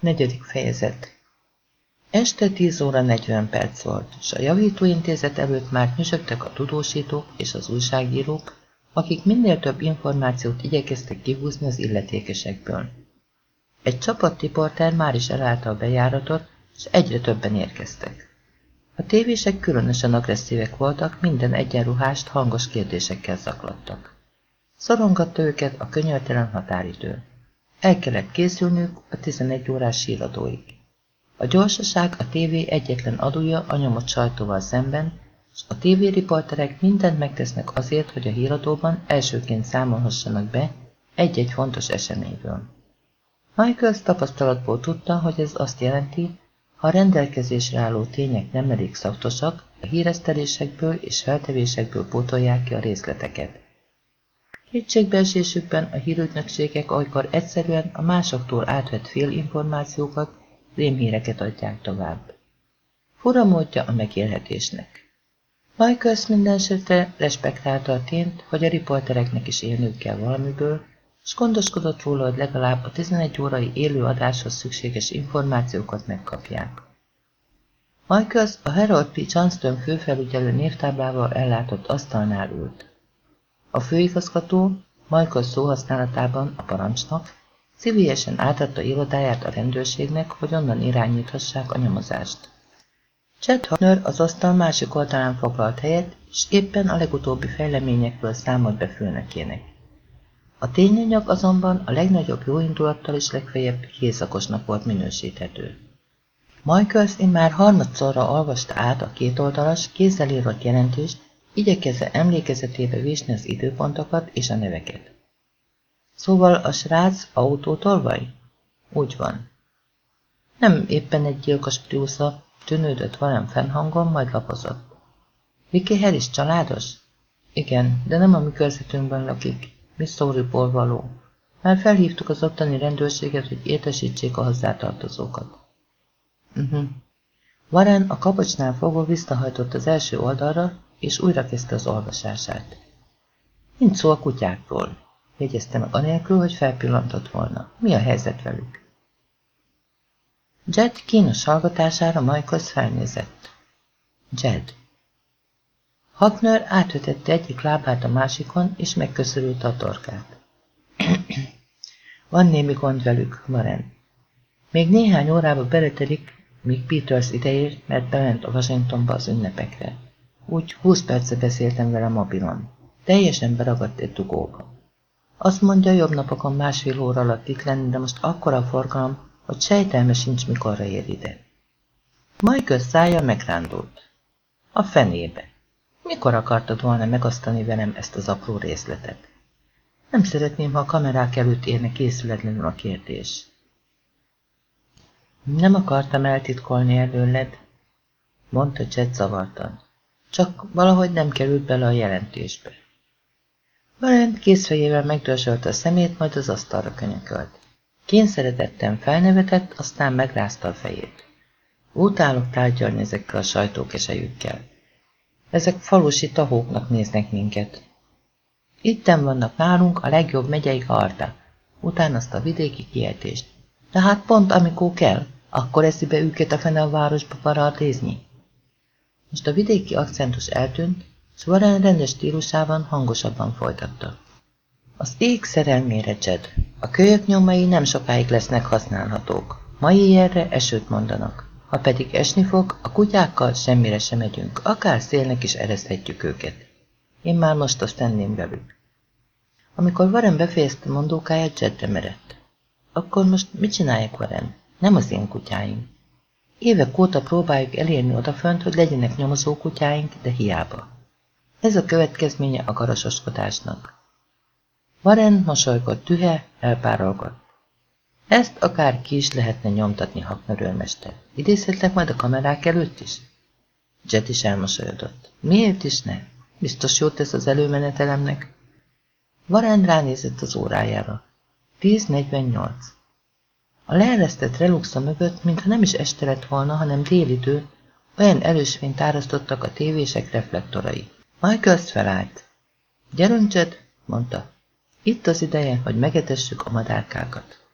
Negyedik fejezet Este 10 óra 40 perc volt, és a javítóintézet előtt már nyüzsögtek a tudósítók és az újságírók, akik minél több információt igyekeztek kihúzni az illetékesekből. Egy csapat riporter már is elállta a bejáratot, és egyre többen érkeztek. A tévések különösen agresszívek voltak, minden egyenruhást hangos kérdésekkel zaklattak. Szorongatta őket a könyörtelen határidő. El kellett készülnünk a 11 órás síradóig. A gyorsaság a tévé egyetlen adója a nyomott sajtóval szemben, és a tévériporterek mindent megtesznek azért, hogy a híradóban elsőként számolhassanak be egy-egy fontos eseményről. Michaels tapasztalatból tudta, hogy ez azt jelenti, ha a rendelkezésre álló tények nem elég szaktosak, a híresztelésekből és feltevésekből pótolják ki a részleteket. Kétségbeesésükben a hírügynökségek olykor egyszerűen a másoktól átvett félinformációkat, rémhíreket adják tovább. Fura módja a megélhetésnek. Michaels mindenesetre respektálta a tényt, hogy a riportereknek is élnünk kell valamiből, és gondoskodott róla, hogy legalább a 11 órai élőadáshoz szükséges információkat megkapják. Michaels a Harold P. Johnston főfelügyelő névtáblával ellátott asztalnál ült. A főigazgató Michael szóhasználatában a parancsnak szívélyesen átadta irodáját a rendőrségnek, hogy onnan irányíthassák a nyomozást. Chad Horner az asztal másik oldalán foglalt helyet, és éppen a legutóbbi fejleményekről számolt be főnökének. A tényanyag azonban a legnagyobb jóindulattal és legfeljebb hézakosnak volt minősíthető. Michaels már harmadszorra olvasta át a kétoldalas, kézzel írott jelentést, igyekezve emlékezetébe vésni az időpontokat és a neveket. Szóval a srác autótolvaj? Úgy van. Nem éppen egy gyilkos priusza, tűnődött valami fennhangon, majd lapozott. Vicky Harris családos? Igen, de nem a mi körzetünkben lakik. Missouri-ból való. Már felhívtuk az ottani rendőrséget, hogy értesítsék a hozzátartozókat. Uh -huh. Warren a kapocsnál fogva visszahajtott az első oldalra, és újra kezdte az olvasását. Nincs szó a kutyákról, jegyezte meg anélkül, hogy felpillantott volna. Mi a helyzet velük? Jed kínos hallgatására Michaels felnézett. Jed. Hagner átvetette egyik lábát a másikon, és megköszörülte a torkát. Van némi gond velük, Maren. Még néhány órába beletelik, míg Peters ideér, mert bement a Washingtonba az ünnepekre. Úgy húsz perce beszéltem vele mobilon. Teljesen beragadt egy dugóba. Azt mondja, jobb napokon másfél óra alatt itt lenni, de most akkora forgalom, hogy sejtelme sincs, mikorra ér ide. Michael szája megrándult. A fenébe. Mikor akartad volna megasztani velem ezt az apró részletet? Nem szeretném, ha a kamerák előtt érne készületlenül a kérdés. Nem akartam eltitkolni előled, mondta Chet zavartan. Csak valahogy nem került bele a jelentésbe. Valent készfejével megdörzsölte a szemét, majd az asztalra könyökölt. Kényszeretetten felnevetett, aztán megrázta a fejét. Utálok tárgyalni ezekkel a sajtókesejükkel. Ezek falusi tahóknak néznek minket. Itten vannak nálunk a legjobb megyei karta, utána azt a vidéki kiejtést. De hát pont amikor kell, akkor eszi be őket a fene a városba paradézni. Most a vidéki akcentus eltűnt, s Warren rendes stílusában hangosabban folytatta. Az ég szerelmére Jed. A kölyök nyomai nem sokáig lesznek használhatók. Mai ilyenre esőt mondanak. Ha pedig esni fog, a kutyákkal semmire sem megyünk, akár szélnek is ereszthetjük őket. Én már most azt tenném velük. Amikor Warren befejezte mondókáját, Jedre merett. Akkor most mit csinálják Warren? Nem az én kutyáim. Évek óta próbáljuk elérni odafönt, hogy legyenek nyomozó kutyáink, de hiába. Ez a következménye a garasoskodásnak. Warren mosolygott tühe, elpárolgott. Ezt akár ki is lehetne nyomtatni, Hakner őrmester. Idézhetlek majd a kamerák előtt is? Jet is elmosolyodott. Miért is ne? Biztos jót tesz az előmenetelemnek. Warren ránézett az órájára. 10.48. A leeresztett reluxa mögött, mintha nem is este lett volna, hanem délidő, olyan elősvényt árasztottak a tévések reflektorai. Michaels felállt. Gyerünk, Jed, mondta. Itt az ideje, hogy megetessük a madárkákat.